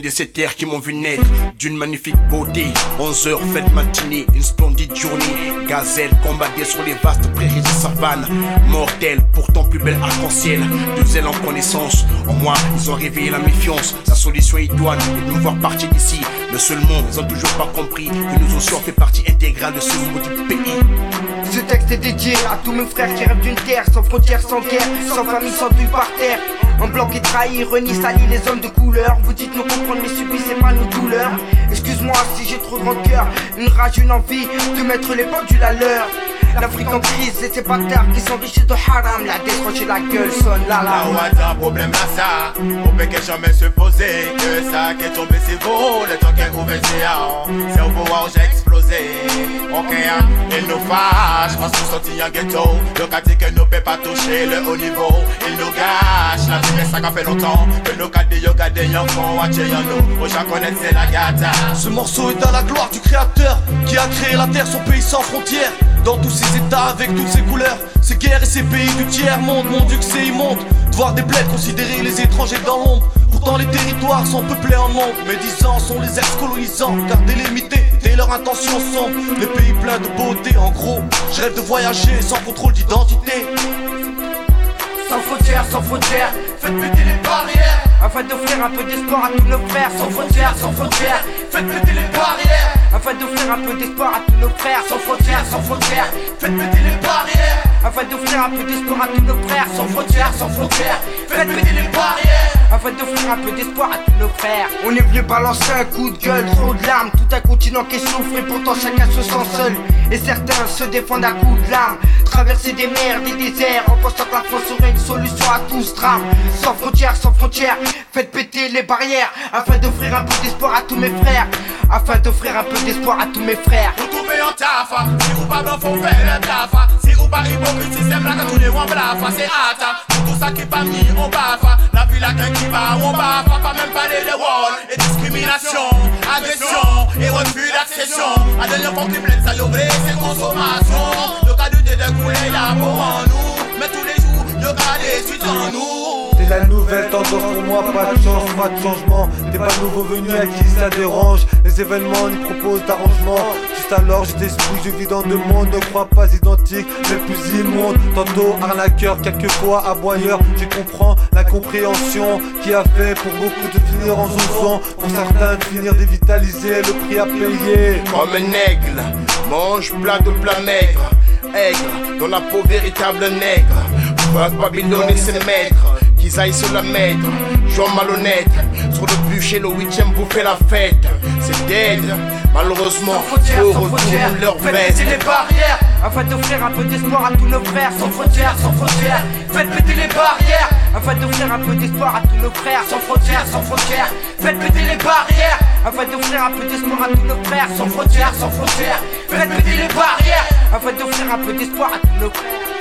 de ces terres qui m'ont vu naître d'une magnifique beauté. 11 heures, fête matinée, une splendide journée. Gazelle combattait sur les vastes prairies de savane. Mortelle, pourtant plus belle arc-en-ciel. Deux ailes en connaissance. En moi, ils ont réveillé la méfiance. La solution idoine est de nous voir partir d'ici. Le seul monde, ils ont toujours pas compris que nous aussi on fait partie intégrale de ce maudit pays. Ce texte est dédié à tous mes frères qui rêvent d'une terre sans frontières, sans guerre, sans famille, sans but par terre. En bloc et trahi, renie, sali les hommes de couleur. Vous dites nous comprendre, mais subissez pas nos douleurs. Excuse-moi si j'ai trop de rancœur, une rage, une envie de mettre les pendules à l'heure. L'Afrique en crise et ses bâtards qui s'enrichissent de haram. La décroche la gueule sonne là là. Un problème à ça. Peut que jamais se poser. Que ça qui est tombé, c'est beau. Le temps qui est ouvert, c'est C'est au pouvoir, j'ai. Ok, hein, il nous fâche. Parce qu'on sortit en ghetto. Le quartier que nous peut pas toucher le haut niveau. Il nous gâche. La vie, mais ça fait longtemps. Que nos cadets, yo, cadets, y'en font. Watch, y'en nous. Au connaître, c'est la gata. Ce morceau est dans la gloire du créateur. Qui a créé la terre, son pays sans frontières. Dans tous ces états avec toutes ces couleurs Ces guerres et ces pays du tiers monde Mon dieu que c'est immonde De voir des bleds considérer les étrangers dans l'ombre Pourtant les territoires sont peuplés en nombre Médisants sont les ex-colonisants Car délimités et leur intention sombre. Les pays pleins de beauté en gros. Je rêve de voyager sans contrôle d'identité. Sans frontières, sans frontières. Faites péter les barrières. Afin d'offrir un peu d'espoir à tous nos frères. Sans frontières, sans frontières. Faites péter les barrières. Afin d'offrir un peu d'espoir à tous nos frères. Sans frontières, sans frontières. Faites péter les barrières. Afin d'offrir un peu d'espoir à tous nos frères. Sans frontières, sans frontières. Faites péter les barrières afin d'offrir un peu d'espoir à tous nos frères. On est venu balancer un coup de gueule, trop de larmes, tout un continent qui souffre et pourtant chacun se sent seul. Et certains se défendent à coups de larmes, traverser des mers, des déserts, en pensant que la France serait une solution à tout ce drame. Sans frontières, sans frontières, faites péter les barrières afin d'offrir un peu d'espoir à tous mes frères. Afin d'offrir un peu d'espoir à tous mes frères. Tafa, si vous pas blanc, faut faire le tafa. Si vous pas hypocrite, système là, quand on est en blafa, c'est hâte. Tout ça qui pas mis, on bafa. La vie là, qui va, on bafa. Pas même parler de rôle et discrimination, agression et refus d'accession. À dernière fois qui blesse, ça y ouvre, c'est consommation. Le cas du dédécoulé là pour nous. Mais tous les jours, cas des suites en nous la nouvelle tendance pour moi, pas de chance, pas de changement. T'es pas nouveau venu à qui ça dérange. Les événements ils proposent d'arrangement. Juste alors j'ai d'esprit, je vis dans deux mondes, ne crois pas identique, mais plus immonde. Tantôt arnaqueur, quelquefois aboyeur. Je comprends la compréhension qui a fait pour beaucoup de finir en zonzon. Pour certains de finir dévitaliser le prix à payer. Comme un aigle, mange plat de plat maigre. Aigle, dans la peau véritable nègre. Fuck Babylone et ses maîtres qu'ils aillent se la mettre. Jean malhonnête, sur le bûcher le huitième vous fait la fête. C'est dead, malheureusement, faut retourner leur veste. les barrières afin d'offrir un peu d'espoir à tous nos frères. Sans frontières, sans frontières, faites péter les barrières afin d'offrir un peu d'espoir à tous nos frères. Sans frontières, sans frontières, faites péter les barrières afin d'offrir un peu d'espoir à tous nos frères. Sans frontières, sans frontières, faites péter les barrières afin d'offrir un peu d'espoir à tous nos frères.